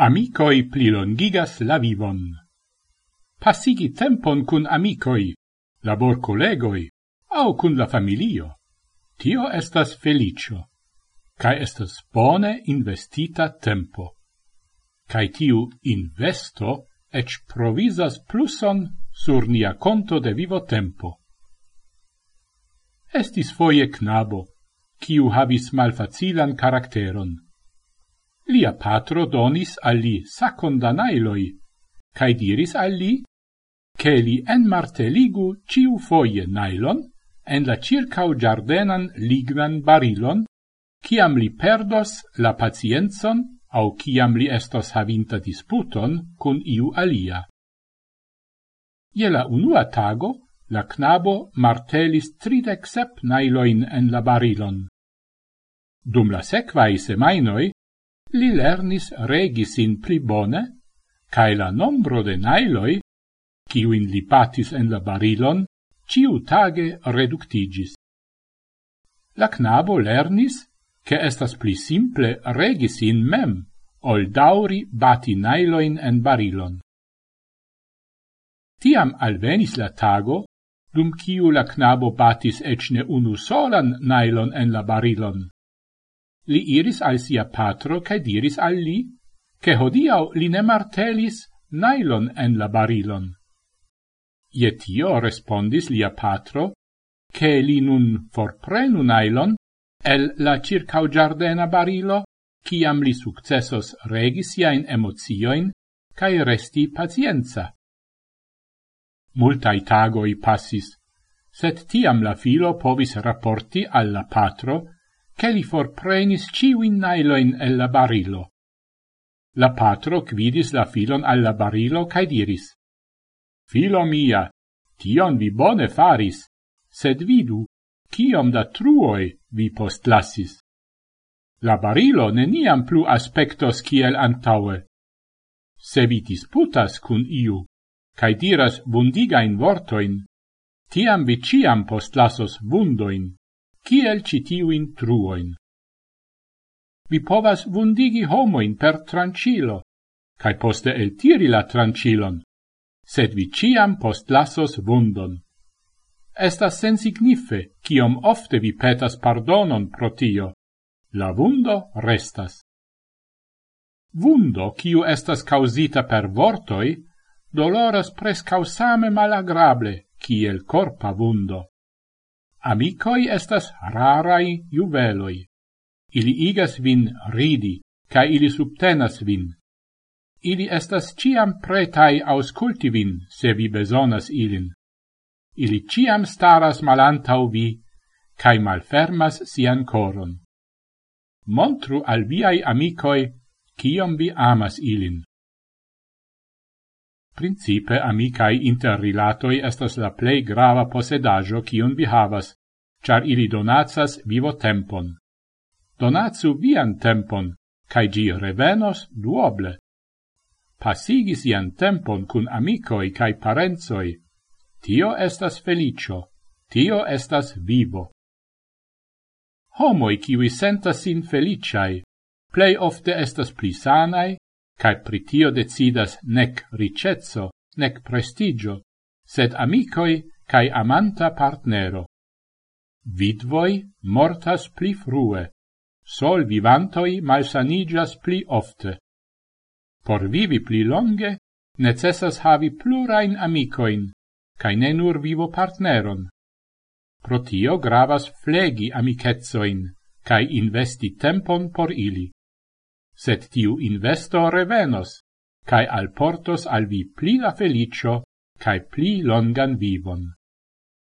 Amicoi plilongigas la vivon. Passigi tempon cun amicoi, labor collegoi, au cun la familio. Tio estas felicio, cae estas bone investita tempo. Cae tiu investo ec provisas pluson sur nia conto de vivo tempo. Estis foie knabo, kiu havis malfacilan karakteron Lia patro donis al li sacon da nailoi, cae diris al li, che li enmarteligu ciu foie nailon en la circau giardenan lignan barilon, ciam li perdos la pacienzon au ciam li estos havinta disputon cun iu alia. Ie la unua tago, la knabo martelis tridec sep nailoin en la barilon. Dum la sequae semainoi, li lernis regis in pli bone, cae la nombro de nailoi, ciuin li patis en la barilon, ciu tage reductigis. La knabo lernis, che estas pli simple regis in mem, ol dauri bati nailoin en barilon. Tiam alvenis la tago, dum kiu la knabo batis ecne unu solan nailon en la barilon li iris al sia patro cae diris al li, che hodiau li ne martelis nailon en la barilon. Ie tio respondis lia patro, che li nun forprenu nailon el la circau giardena barilo, ciam li successos regis in emozioin, cae resti pazienza. Multai tagoi passis, set tiam la filo povis rapporti alla patro che li forprenis ciuin nailoin el la barilo. La patro quidis la filon alla barilo cae diris, Filo mia, tion vi bone faris, sed vidu, ciom da truoi vi postlassis. La barilo neniam plu aspectos kiel antaue. Se vi disputas cun iu, cae diras bundigain vortoin, tiam vi ciam postlasos bundoin kiel citiuin truoin. Vi povas vundigi homoin per trancilo, cae poste eltiri la trancilon, sed vi ciam post lasos vundon. Estas sensignife, ciom ofte vi petas pardonon pro tio, la vundo restas. Vundo, kiu estas causita per vortoi, doloras prescausame malagrable, kiel corpa vundo. Amicoi estas rarai juveloi. Ili igas vin ridi, ca ili subtenas vin. Ili estas ciam pretai ausculti vin, se vi besonas ilin. Ili ciam staras malantau vi, cae malfermas sian coron. Montru al viai amicoi, ciam vi amas ilin. Principe amicae interrilatoi estas la plei grava posedajo cion vi havas, char ili donatsas vivo tempon. Donacu vian tempon, kaj gi revenos duoble. Pasigi sian tempon kun amicoi kaj parenzoi. tio estas felicio, tio estas vivo. Homoi kiwi sentas sin feliciai, plei ofte estas pli sanai, cae pritio decidas nec ricezzo, nec prestigio, sed amicoi cae amanta partnero. Vidvoi mortas pli frue, sol vivantoi malsanigas pli ofte. Por vivi pli longe, necessas havi plurain amicoin, cae ne nur vivo partneron. Pro tio gravas flegi amicezoin, cae investi tempon por ili set tiu investo revenos, cae alportos al vi pli la felicio, cae pli longan vivon.